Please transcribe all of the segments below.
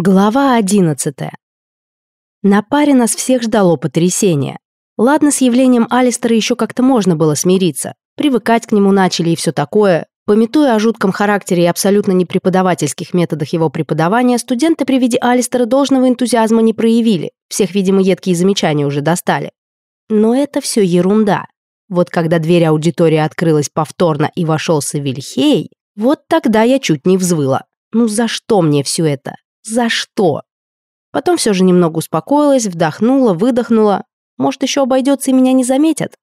Глава 11. На паре нас всех ждало потрясение. Ладно, с явлением Алистера еще как-то можно было смириться. Привыкать к нему начали и все такое. Пометуя о жутком характере и абсолютно непреподавательских методах его преподавания, студенты при виде Алистера должного энтузиазма не проявили. Всех, видимо, едкие замечания уже достали. Но это все ерунда. Вот когда дверь аудитории открылась повторно и вошелся Вильхей, вот тогда я чуть не взвыла. Ну за что мне все это? За что? Потом все же немного успокоилась, вдохнула, выдохнула. Может, еще обойдется и меня не заметят?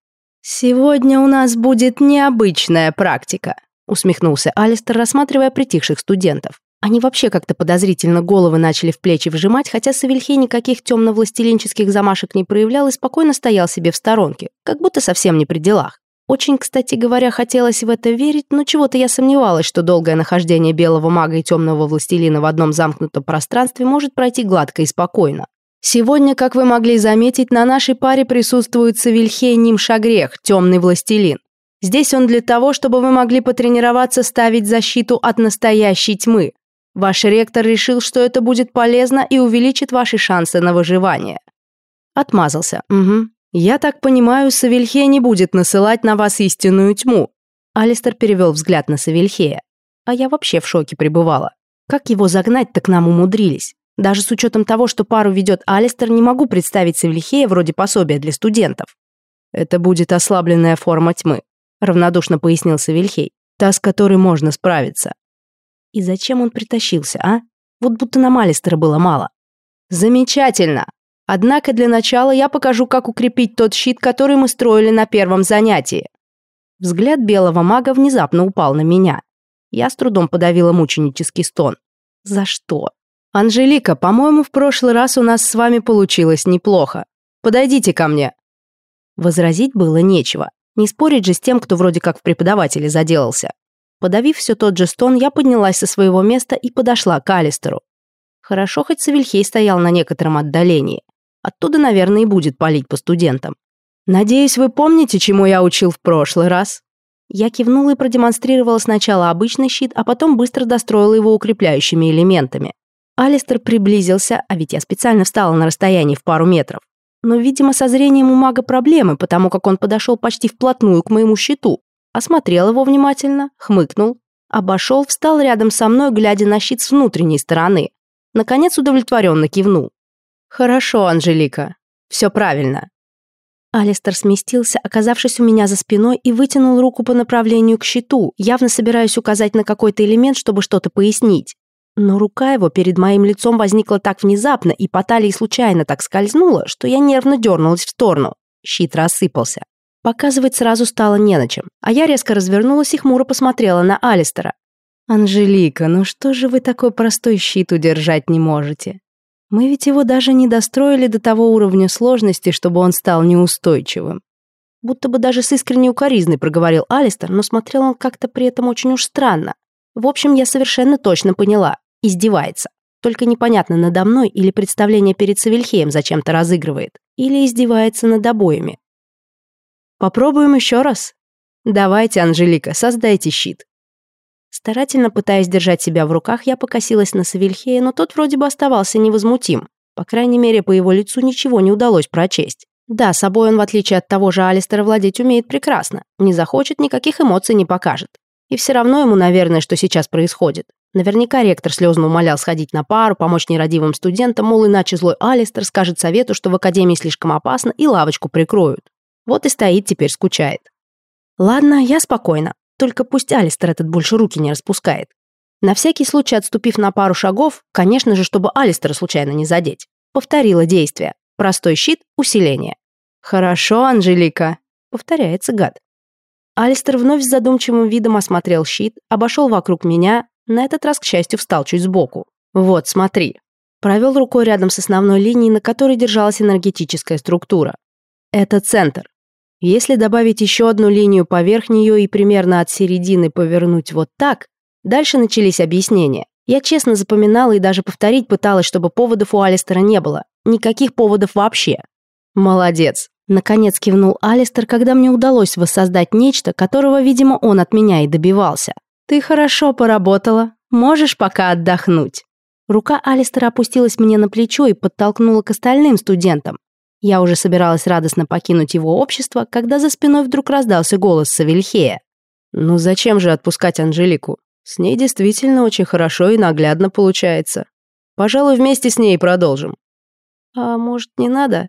«Сегодня у нас будет необычная практика», — усмехнулся Алистер, рассматривая притихших студентов. Они вообще как-то подозрительно головы начали в плечи вжимать, хотя Савельхей никаких темно-властелинческих замашек не проявлял и спокойно стоял себе в сторонке, как будто совсем не при делах. Очень, кстати говоря, хотелось в это верить, но чего-то я сомневалась, что долгое нахождение белого мага и темного властелина в одном замкнутом пространстве может пройти гладко и спокойно. Сегодня, как вы могли заметить, на нашей паре присутствует Савельхей Шагрех, темный властелин. Здесь он для того, чтобы вы могли потренироваться ставить защиту от настоящей тьмы. Ваш ректор решил, что это будет полезно и увеличит ваши шансы на выживание. Отмазался. Угу. «Я так понимаю, Савельхея не будет насылать на вас истинную тьму». Алистер перевел взгляд на Савельхея. А я вообще в шоке пребывала. Как его загнать-то к нам умудрились? Даже с учетом того, что пару ведет Алистер, не могу представить Савельхея вроде пособия для студентов. «Это будет ослабленная форма тьмы», — равнодушно пояснил Савельхей. «Та, с которой можно справиться». И зачем он притащился, а? Вот будто нам Алистера было мало. «Замечательно!» Однако для начала я покажу, как укрепить тот щит, который мы строили на первом занятии. Взгляд белого мага внезапно упал на меня. Я с трудом подавила мученический стон. За что? «Анжелика, по-моему, в прошлый раз у нас с вами получилось неплохо. Подойдите ко мне». Возразить было нечего. Не спорить же с тем, кто вроде как в преподавателе заделался. Подавив все тот же стон, я поднялась со своего места и подошла к Алистеру. Хорошо, хоть Савельхей стоял на некотором отдалении. Оттуда, наверное, и будет палить по студентам. Надеюсь, вы помните, чему я учил в прошлый раз?» Я кивнула и продемонстрировала сначала обычный щит, а потом быстро достроила его укрепляющими элементами. Алистер приблизился, а ведь я специально встала на расстоянии в пару метров. Но, видимо, со зрением у мага проблемы, потому как он подошел почти вплотную к моему щиту. Осмотрел его внимательно, хмыкнул, обошел, встал рядом со мной, глядя на щит с внутренней стороны. Наконец удовлетворенно кивнул. «Хорошо, Анжелика. Все правильно». Алистер сместился, оказавшись у меня за спиной, и вытянул руку по направлению к щиту, явно собираясь указать на какой-то элемент, чтобы что-то пояснить. Но рука его перед моим лицом возникла так внезапно и по талии случайно так скользнула, что я нервно дернулась в сторону. Щит рассыпался. Показывать сразу стало не на чем, а я резко развернулась и хмуро посмотрела на Алистера. «Анжелика, ну что же вы такой простой щит удержать не можете? Мы ведь его даже не достроили до того уровня сложности, чтобы он стал неустойчивым. Будто бы даже с искренней укоризной проговорил Алистер, но смотрел он как-то при этом очень уж странно. В общем, я совершенно точно поняла. Издевается. Только непонятно, надо мной или представление перед Савельхеем зачем-то разыгрывает. Или издевается над обоими. Попробуем еще раз. Давайте, Анжелика, создайте щит. Старательно пытаясь держать себя в руках, я покосилась на Савельхея, но тот вроде бы оставался невозмутим. По крайней мере, по его лицу ничего не удалось прочесть. Да, собой он, в отличие от того же Алистера, владеть умеет прекрасно. Не захочет, никаких эмоций не покажет. И все равно ему, наверное, что сейчас происходит. Наверняка ректор слезно умолял сходить на пару, помочь нерадивым студентам, мол, иначе злой Алистер скажет совету, что в академии слишком опасно и лавочку прикроют. Вот и стоит теперь скучает. Ладно, я спокойно. Только пусть Алистер этот больше руки не распускает. На всякий случай отступив на пару шагов, конечно же, чтобы Алистера случайно не задеть, повторила действие. Простой щит, усиление. «Хорошо, Анжелика», — повторяется гад. Алистер вновь с задумчивым видом осмотрел щит, обошел вокруг меня, на этот раз, к счастью, встал чуть сбоку. «Вот, смотри». Провел рукой рядом с основной линией, на которой держалась энергетическая структура. «Это центр. Если добавить еще одну линию поверх нее и примерно от середины повернуть вот так, дальше начались объяснения. Я честно запоминала и даже повторить пыталась, чтобы поводов у Алистера не было. Никаких поводов вообще. Молодец. Наконец кивнул Алистер, когда мне удалось воссоздать нечто, которого, видимо, он от меня и добивался. Ты хорошо поработала. Можешь пока отдохнуть. Рука Алистера опустилась мне на плечо и подтолкнула к остальным студентам. Я уже собиралась радостно покинуть его общество, когда за спиной вдруг раздался голос Савельхея. «Ну зачем же отпускать Анжелику? С ней действительно очень хорошо и наглядно получается. Пожалуй, вместе с ней продолжим». «А может, не надо?»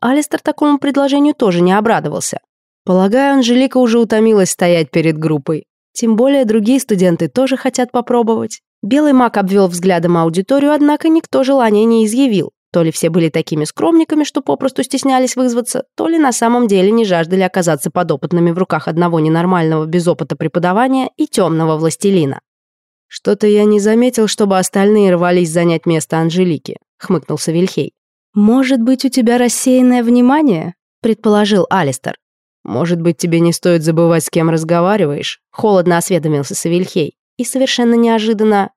Алистер такому предложению тоже не обрадовался. Полагаю, Анжелика уже утомилась стоять перед группой. Тем более другие студенты тоже хотят попробовать. Белый маг обвел взглядом аудиторию, однако никто желания не изъявил. То ли все были такими скромниками, что попросту стеснялись вызваться, то ли на самом деле не жаждали оказаться подопытными в руках одного ненормального без опыта преподавания и темного властелина. «Что-то я не заметил, чтобы остальные рвались занять место Анжелики», — хмыкнулся Вильхей. «Может быть, у тебя рассеянное внимание?» — предположил Алистер. «Может быть, тебе не стоит забывать, с кем разговариваешь?» — холодно осведомился Савельхей. И совершенно неожиданно...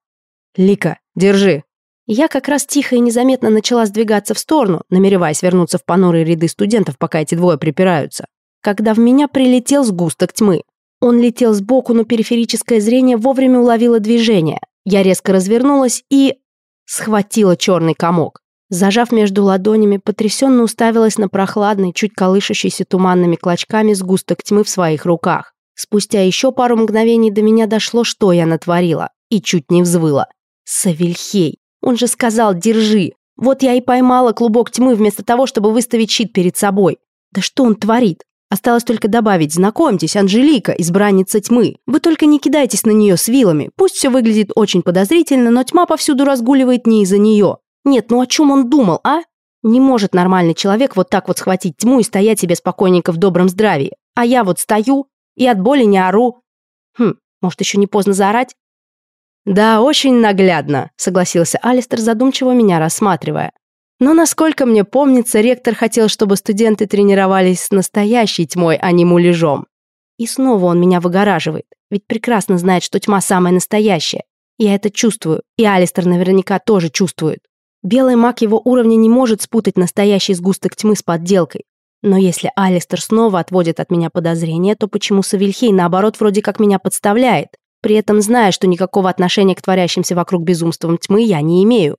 «Лика, держи!» Я как раз тихо и незаметно начала сдвигаться в сторону, намереваясь вернуться в понурые ряды студентов, пока эти двое припираются. Когда в меня прилетел сгусток тьмы. Он летел сбоку, но периферическое зрение вовремя уловило движение. Я резко развернулась и... схватила черный комок. Зажав между ладонями, потрясенно уставилась на прохладный, чуть колышущийся туманными клочками сгусток тьмы в своих руках. Спустя еще пару мгновений до меня дошло, что я натворила, и чуть не взвыла. Савельхей. Он же сказал «держи». Вот я и поймала клубок тьмы вместо того, чтобы выставить щит перед собой. Да что он творит? Осталось только добавить «Знакомьтесь, Анжелика, избранница тьмы. Вы только не кидайтесь на нее с вилами. Пусть все выглядит очень подозрительно, но тьма повсюду разгуливает не из-за нее. Нет, ну о чем он думал, а? Не может нормальный человек вот так вот схватить тьму и стоять себе спокойненько в добром здравии. А я вот стою и от боли не ору. Хм, может, еще не поздно заорать? «Да, очень наглядно», — согласился Алистер, задумчиво меня рассматривая. Но, насколько мне помнится, ректор хотел, чтобы студенты тренировались с настоящей тьмой, а не муляжом. И снова он меня выгораживает, ведь прекрасно знает, что тьма самая настоящая. Я это чувствую, и Алистер наверняка тоже чувствует. Белый маг его уровня не может спутать настоящий сгусток тьмы с подделкой. Но если Алистер снова отводит от меня подозрения, то почему Савельхей, наоборот, вроде как меня подставляет? При этом зная, что никакого отношения к творящимся вокруг безумствам тьмы я не имею.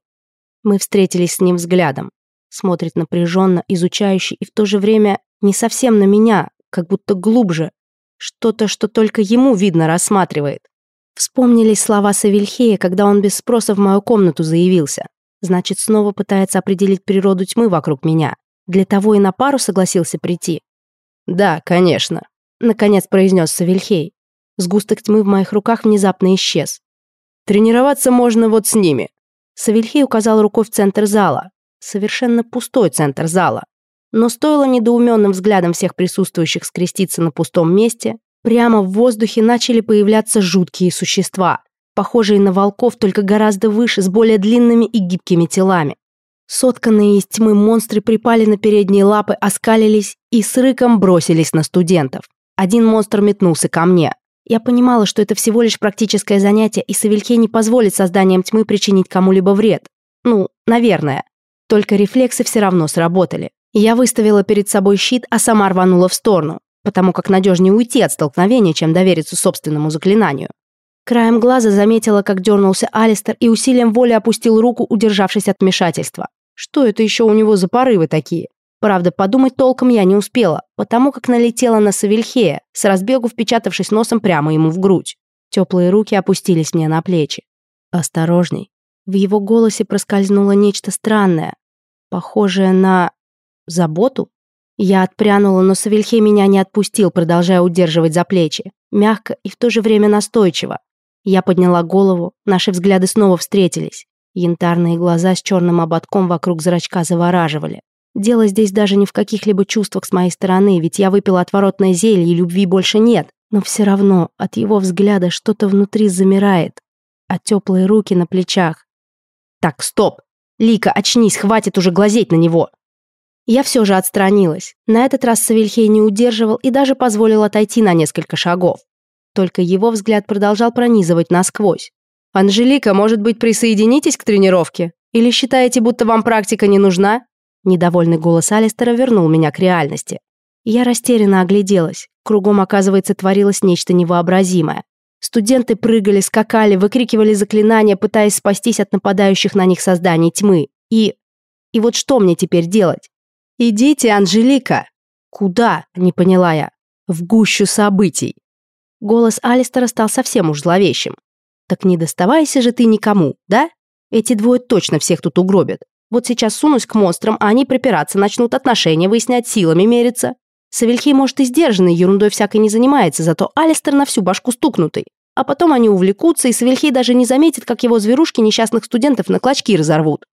Мы встретились с ним взглядом. Смотрит напряженно, изучающий и в то же время не совсем на меня, как будто глубже. Что-то, что только ему видно, рассматривает. Вспомнились слова Савельхея, когда он без спроса в мою комнату заявился. Значит, снова пытается определить природу тьмы вокруг меня. Для того и на пару согласился прийти. «Да, конечно», — наконец произнес Савельхей. Сгусток тьмы в моих руках внезапно исчез. «Тренироваться можно вот с ними». Савельхей указал рукой в центр зала. Совершенно пустой центр зала. Но стоило недоуменным взглядом всех присутствующих скреститься на пустом месте, прямо в воздухе начали появляться жуткие существа, похожие на волков, только гораздо выше, с более длинными и гибкими телами. Сотканные из тьмы монстры припали на передние лапы, оскалились и с рыком бросились на студентов. Один монстр метнулся ко мне. Я понимала, что это всего лишь практическое занятие, и Савельке не позволит созданием тьмы причинить кому-либо вред. Ну, наверное. Только рефлексы все равно сработали. Я выставила перед собой щит, а сама рванула в сторону, потому как надежнее уйти от столкновения, чем довериться собственному заклинанию. Краем глаза заметила, как дернулся Алистер и усилием воли опустил руку, удержавшись от вмешательства. Что это еще у него за порывы такие? Правда, подумать толком я не успела, потому как налетела на Савельхея, с разбегу впечатавшись носом прямо ему в грудь. Теплые руки опустились мне на плечи. «Осторожней». В его голосе проскользнуло нечто странное, похожее на... заботу? Я отпрянула, но Савельхей меня не отпустил, продолжая удерживать за плечи, мягко и в то же время настойчиво. Я подняла голову, наши взгляды снова встретились. Янтарные глаза с черным ободком вокруг зрачка завораживали. Дело здесь даже не в каких-либо чувствах с моей стороны, ведь я выпила отворотное зелье, и любви больше нет. Но все равно от его взгляда что-то внутри замирает, а теплые руки на плечах. «Так, стоп! Лика, очнись, хватит уже глазеть на него!» Я все же отстранилась. На этот раз Савельхей не удерживал и даже позволил отойти на несколько шагов. Только его взгляд продолжал пронизывать насквозь. «Анжелика, может быть, присоединитесь к тренировке? Или считаете, будто вам практика не нужна?» Недовольный голос Алистера вернул меня к реальности. Я растерянно огляделась. Кругом, оказывается, творилось нечто невообразимое. Студенты прыгали, скакали, выкрикивали заклинания, пытаясь спастись от нападающих на них созданий тьмы. И... И вот что мне теперь делать? «Идите, Анжелика!» «Куда?» – не поняла я. «В гущу событий!» Голос Алистера стал совсем уж зловещим. «Так не доставайся же ты никому, да? Эти двое точно всех тут угробят. Вот сейчас сунусь к монстрам, а они припираться, начнут отношения выяснять, силами мериться. Савельхей, может, и сдержанный, ерундой всякой не занимается, зато Алистер на всю башку стукнутый. А потом они увлекутся, и Савельхей даже не заметит, как его зверушки несчастных студентов на клочки разорвут.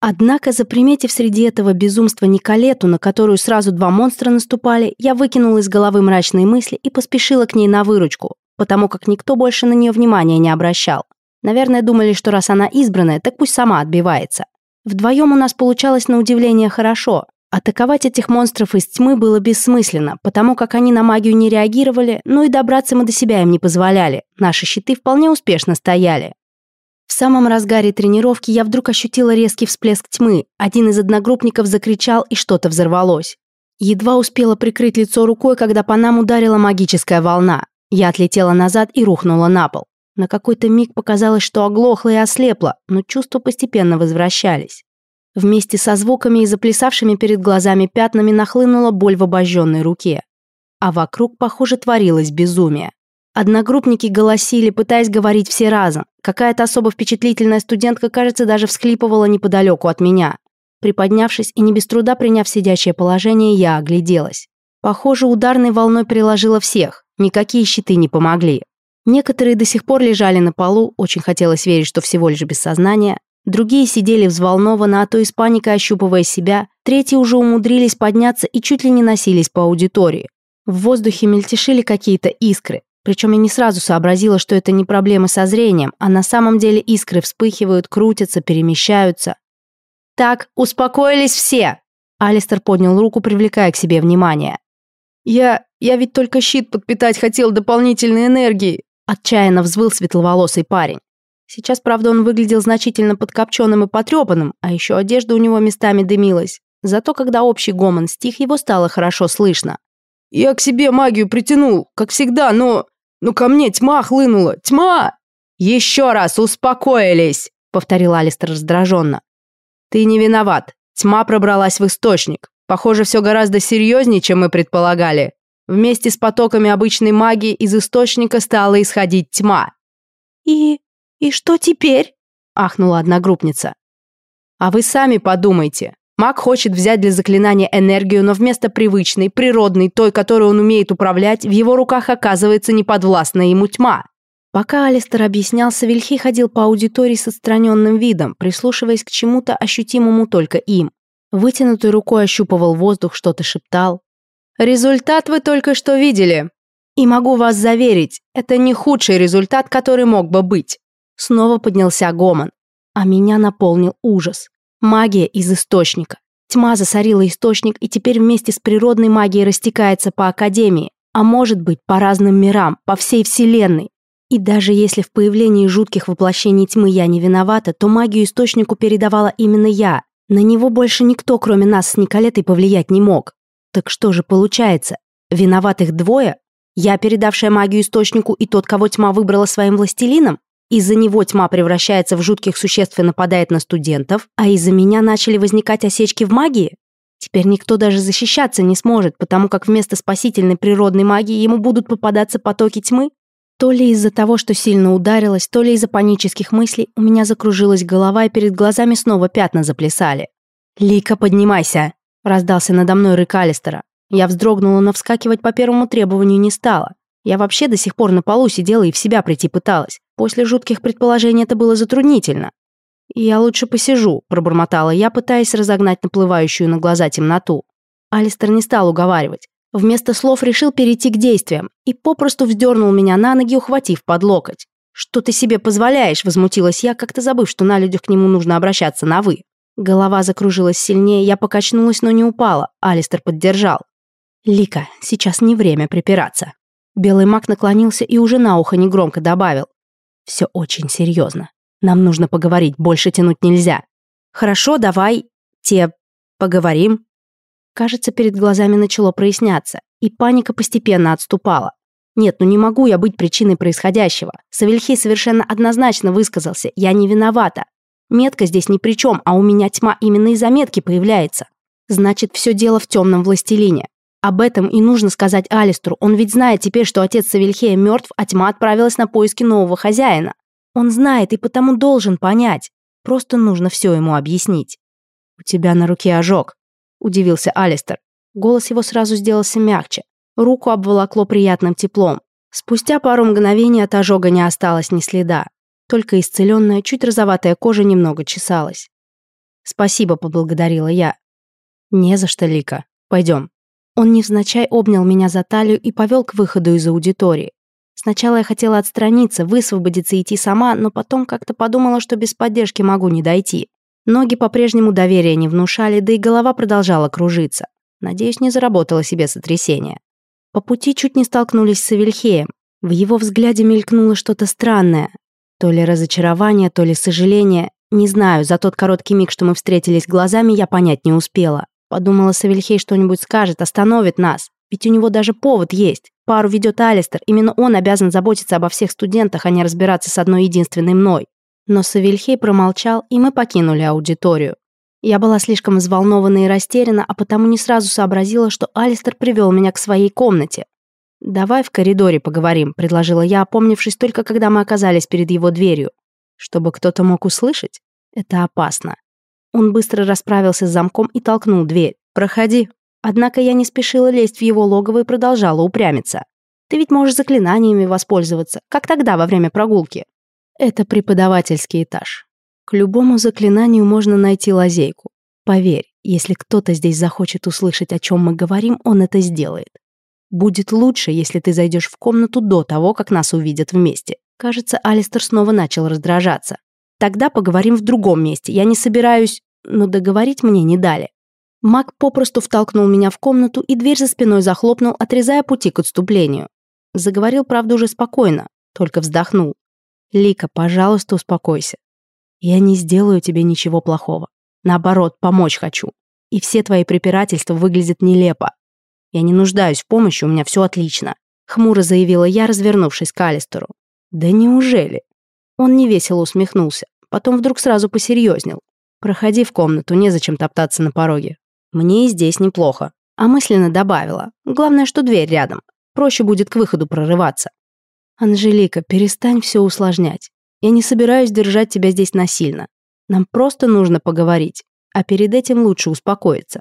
Однако, заприметив среди этого безумства Николету, на которую сразу два монстра наступали, я выкинула из головы мрачные мысли и поспешила к ней на выручку, потому как никто больше на нее внимания не обращал. Наверное, думали, что раз она избранная, так пусть сама отбивается. Вдвоем у нас получалось на удивление хорошо. Атаковать этих монстров из тьмы было бессмысленно, потому как они на магию не реагировали, но и добраться мы до себя им не позволяли. Наши щиты вполне успешно стояли. В самом разгаре тренировки я вдруг ощутила резкий всплеск тьмы. Один из одногруппников закричал, и что-то взорвалось. Едва успела прикрыть лицо рукой, когда по нам ударила магическая волна. Я отлетела назад и рухнула на пол. На какой-то миг показалось, что оглохла и ослепла, но чувства постепенно возвращались. Вместе со звуками и заплясавшими перед глазами пятнами нахлынула боль в обожженной руке. А вокруг, похоже, творилось безумие. Одногруппники голосили, пытаясь говорить все разом. Какая-то особо впечатлительная студентка, кажется, даже всхлипывала неподалеку от меня. Приподнявшись и не без труда приняв сидящее положение, я огляделась. Похоже, ударной волной приложила всех. Никакие щиты не помогли. Некоторые до сих пор лежали на полу, очень хотелось верить, что всего лишь без сознания. Другие сидели взволнованно, а то и с паникой ощупывая себя. Третьи уже умудрились подняться и чуть ли не носились по аудитории. В воздухе мельтешили какие-то искры. Причем я не сразу сообразила, что это не проблемы со зрением, а на самом деле искры вспыхивают, крутятся, перемещаются. «Так, успокоились все!» Алистер поднял руку, привлекая к себе внимание. «Я... я ведь только щит подпитать хотел дополнительной энергией. Отчаянно взвыл светловолосый парень. Сейчас, правда, он выглядел значительно подкопченным и потрепанным, а еще одежда у него местами дымилась. Зато когда общий гомон стих, его стало хорошо слышно. «Я к себе магию притянул, как всегда, но... Но ко мне тьма хлынула! Тьма!» «Еще раз успокоились!» — повторил Алистер раздраженно. «Ты не виноват. Тьма пробралась в источник. Похоже, все гораздо серьезнее, чем мы предполагали. Вместе с потоками обычной магии из источника стала исходить тьма. «И... и что теперь?» – ахнула одногруппница. «А вы сами подумайте. Маг хочет взять для заклинания энергию, но вместо привычной, природной, той, которую он умеет управлять, в его руках оказывается неподвластная ему тьма». Пока Алистер объяснялся, Вильхи ходил по аудитории с отстраненным видом, прислушиваясь к чему-то ощутимому только им. Вытянутой рукой ощупывал воздух, что-то шептал. Результат вы только что видели. И могу вас заверить, это не худший результат, который мог бы быть. Снова поднялся гомон, а меня наполнил ужас. Магия из источника. Тьма засорила источник и теперь вместе с природной магией растекается по Академии, а может быть по разным мирам, по всей Вселенной. И даже если в появлении жутких воплощений тьмы я не виновата, то магию источнику передавала именно я. На него больше никто, кроме нас с Николетой, повлиять не мог. Так что же получается? Виноватых двое? Я, передавшая магию источнику, и тот, кого тьма выбрала своим властелином? Из-за него тьма превращается в жутких существ и нападает на студентов, а из-за меня начали возникать осечки в магии? Теперь никто даже защищаться не сможет, потому как вместо спасительной природной магии ему будут попадаться потоки тьмы. То ли из-за того, что сильно ударилась, то ли из-за панических мыслей у меня закружилась голова и перед глазами снова пятна заплясали. «Лика, поднимайся!» Раздался надо мной рык Алистера. Я вздрогнула, но вскакивать по первому требованию не стала. Я вообще до сих пор на полу сидела и в себя прийти пыталась. После жутких предположений это было затруднительно. «Я лучше посижу», — пробормотала я, пытаясь разогнать наплывающую на глаза темноту. Алистер не стал уговаривать. Вместо слов решил перейти к действиям и попросту вздернул меня на ноги, ухватив под локоть. «Что ты себе позволяешь?» — возмутилась я, как-то забыв, что на людях к нему нужно обращаться на «вы». Голова закружилась сильнее, я покачнулась, но не упала. Алистер поддержал. «Лика, сейчас не время припираться». Белый маг наклонился и уже на ухо негромко добавил. «Все очень серьезно. Нам нужно поговорить, больше тянуть нельзя». «Хорошо, давай, те, поговорим». Кажется, перед глазами начало проясняться, и паника постепенно отступала. Нет, ну не могу я быть причиной происходящего. Савельхей совершенно однозначно высказался. Я не виновата. Метка здесь ни при чем, а у меня тьма именно из заметки появляется. Значит, все дело в темном властелине. Об этом и нужно сказать Алистру, он ведь знает теперь, что отец Савельхея мертв, а тьма отправилась на поиски нового хозяина. Он знает и потому должен понять. Просто нужно все ему объяснить. «У тебя на руке ожог», — удивился Алистер. Голос его сразу сделался мягче. Руку обволокло приятным теплом. Спустя пару мгновений от ожога не осталось ни следа только исцеленная, чуть розоватая кожа немного чесалась. «Спасибо», — поблагодарила я. «Не за что, Лика. Пойдем». Он невзначай обнял меня за талию и повел к выходу из аудитории. Сначала я хотела отстраниться, высвободиться и идти сама, но потом как-то подумала, что без поддержки могу не дойти. Ноги по-прежнему доверия не внушали, да и голова продолжала кружиться. Надеюсь, не заработала себе сотрясение. По пути чуть не столкнулись с Эвельхеем. В его взгляде мелькнуло что-то странное, то ли разочарование, то ли сожаление. Не знаю, за тот короткий миг, что мы встретились глазами, я понять не успела. Подумала, Савельхей что-нибудь скажет, остановит нас. Ведь у него даже повод есть. Пару ведет Алистер, именно он обязан заботиться обо всех студентах, а не разбираться с одной единственной мной. Но Савельхей промолчал, и мы покинули аудиторию. Я была слишком взволнована и растеряна, а потому не сразу сообразила, что Алистер привел меня к своей комнате. «Давай в коридоре поговорим», — предложила я, опомнившись только, когда мы оказались перед его дверью. Чтобы кто-то мог услышать? Это опасно. Он быстро расправился с замком и толкнул дверь. «Проходи». Однако я не спешила лезть в его логово и продолжала упрямиться. «Ты ведь можешь заклинаниями воспользоваться, как тогда во время прогулки». Это преподавательский этаж. К любому заклинанию можно найти лазейку. Поверь, если кто-то здесь захочет услышать, о чем мы говорим, он это сделает. Будет лучше, если ты зайдешь в комнату до того, как нас увидят вместе. Кажется, Алистер снова начал раздражаться. Тогда поговорим в другом месте. Я не собираюсь... Но договорить мне не дали. Мак попросту втолкнул меня в комнату и дверь за спиной захлопнул, отрезая пути к отступлению. Заговорил, правда, уже спокойно, только вздохнул. «Лика, пожалуйста, успокойся. Я не сделаю тебе ничего плохого. Наоборот, помочь хочу. И все твои препирательства выглядят нелепо. Я не нуждаюсь в помощи, у меня все отлично», — хмуро заявила я, развернувшись к Алистеру. «Да неужели?» Он невесело усмехнулся, потом вдруг сразу посерьезнел. «Проходи в комнату, незачем топтаться на пороге. Мне и здесь неплохо». А мысленно добавила. «Главное, что дверь рядом. Проще будет к выходу прорываться». «Анжелика, перестань все усложнять. Я не собираюсь держать тебя здесь насильно. Нам просто нужно поговорить, а перед этим лучше успокоиться.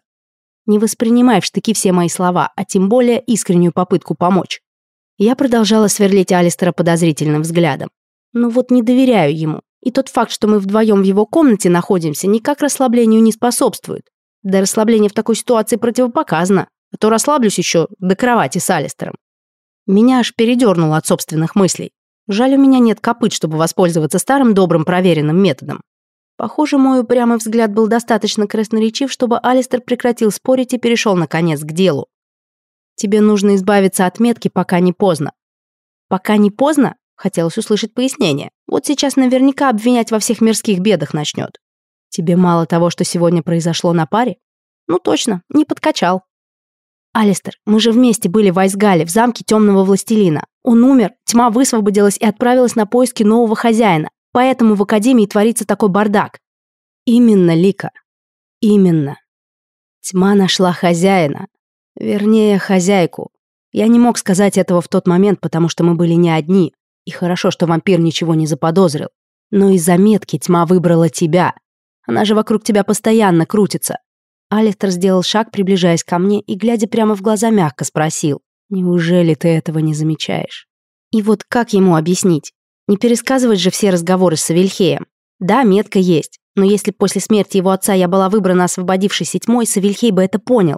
Не воспринимай в штыки все мои слова, а тем более искреннюю попытку помочь. Я продолжала сверлить Алистера подозрительным взглядом. Но вот не доверяю ему. И тот факт, что мы вдвоем в его комнате находимся, никак расслаблению не способствует. Да расслабление в такой ситуации противопоказано, а то расслаблюсь еще до кровати с Алистером. Меня аж передернуло от собственных мыслей. Жаль, у меня нет копыт, чтобы воспользоваться старым добрым проверенным методом. Похоже, мой упрямый взгляд был достаточно красноречив, чтобы Алистер прекратил спорить и перешел, наконец, к делу. «Тебе нужно избавиться от метки, пока не поздно». «Пока не поздно?» — хотелось услышать пояснение. «Вот сейчас наверняка обвинять во всех мирских бедах начнет». «Тебе мало того, что сегодня произошло на паре?» «Ну точно, не подкачал». «Алистер, мы же вместе были в Айсгале, в замке Темного Властелина. Он умер, тьма высвободилась и отправилась на поиски нового хозяина. Поэтому в Академии творится такой бардак. Именно Лика. Именно. Тьма нашла хозяина. Вернее, хозяйку. Я не мог сказать этого в тот момент, потому что мы были не одни. И хорошо, что вампир ничего не заподозрил. Но из заметки тьма выбрала тебя. Она же вокруг тебя постоянно крутится. Алистер сделал шаг, приближаясь ко мне, и, глядя прямо в глаза, мягко спросил. «Неужели ты этого не замечаешь?» И вот как ему объяснить? не пересказывать же все разговоры с Савельхеем. Да, метка есть, но если после смерти его отца я была выбрана освободившейся тьмой, Савельхей бы это понял.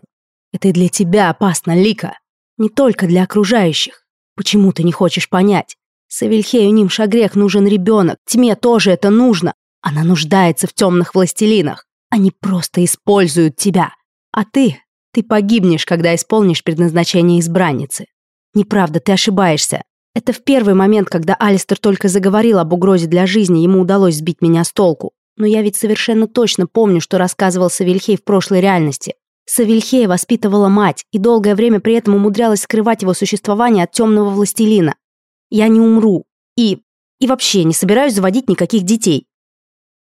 Это и для тебя опасно, Лика. Не только для окружающих. Почему ты не хочешь понять? Савельхею ним шагрех нужен ребенок, тьме тоже это нужно. Она нуждается в темных властелинах. Они просто используют тебя. А ты, ты погибнешь, когда исполнишь предназначение избранницы. Неправда, ты ошибаешься. Это в первый момент, когда Алистер только заговорил об угрозе для жизни, ему удалось сбить меня с толку. Но я ведь совершенно точно помню, что рассказывал Савельхей в прошлой реальности. Савельхея воспитывала мать и долгое время при этом умудрялась скрывать его существование от темного властелина. Я не умру. И... и вообще не собираюсь заводить никаких детей.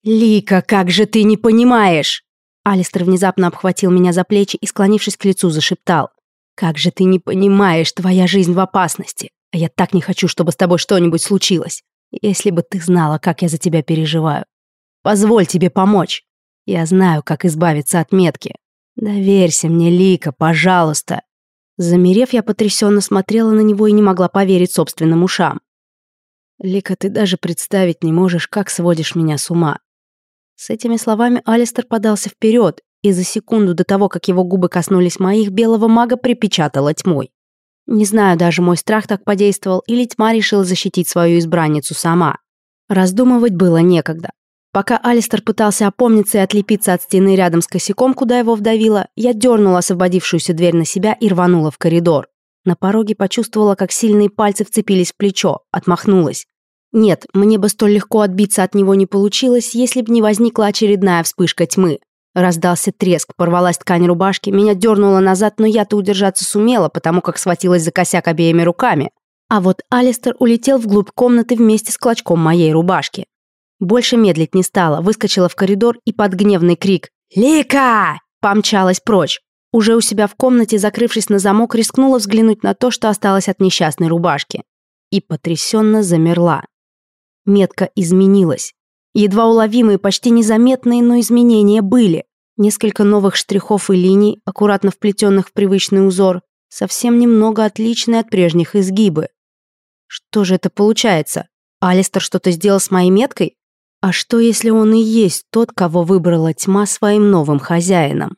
«Лика, как же ты не понимаешь!» Алистер внезапно обхватил меня за плечи и, склонившись к лицу, зашептал. «Как же ты не понимаешь, твоя жизнь в опасности! А я так не хочу, чтобы с тобой что-нибудь случилось. Если бы ты знала, как я за тебя переживаю. Позволь тебе помочь. Я знаю, как избавиться от метки. Доверься мне, Лика, пожалуйста». Замерев, я потрясенно смотрела на него и не могла поверить собственным ушам. «Лика, ты даже представить не можешь, как сводишь меня с ума». С этими словами Алистер подался вперед, и за секунду до того, как его губы коснулись моих, белого мага припечатала тьмой. Не знаю, даже мой страх так подействовал, или тьма решила защитить свою избранницу сама. Раздумывать было некогда. Пока Алистер пытался опомниться и отлепиться от стены рядом с косяком, куда его вдавило, я дернула освободившуюся дверь на себя и рванула в коридор. На пороге почувствовала, как сильные пальцы вцепились в плечо, отмахнулась. Нет, мне бы столь легко отбиться от него не получилось, если бы не возникла очередная вспышка тьмы. Раздался треск, порвалась ткань рубашки, меня дернуло назад, но я-то удержаться сумела, потому как схватилась за косяк обеими руками. А вот Алистер улетел вглубь комнаты вместе с клочком моей рубашки. Больше медлить не стала, выскочила в коридор и под гневный крик «Лика!» помчалась прочь. Уже у себя в комнате, закрывшись на замок, рискнула взглянуть на то, что осталось от несчастной рубашки. И потрясенно замерла. Метка изменилась. Едва уловимые, почти незаметные, но изменения были. Несколько новых штрихов и линий, аккуратно вплетенных в привычный узор, совсем немного отличные от прежних изгибы. Что же это получается? Алистер что-то сделал с моей меткой? А что, если он и есть тот, кого выбрала тьма своим новым хозяином?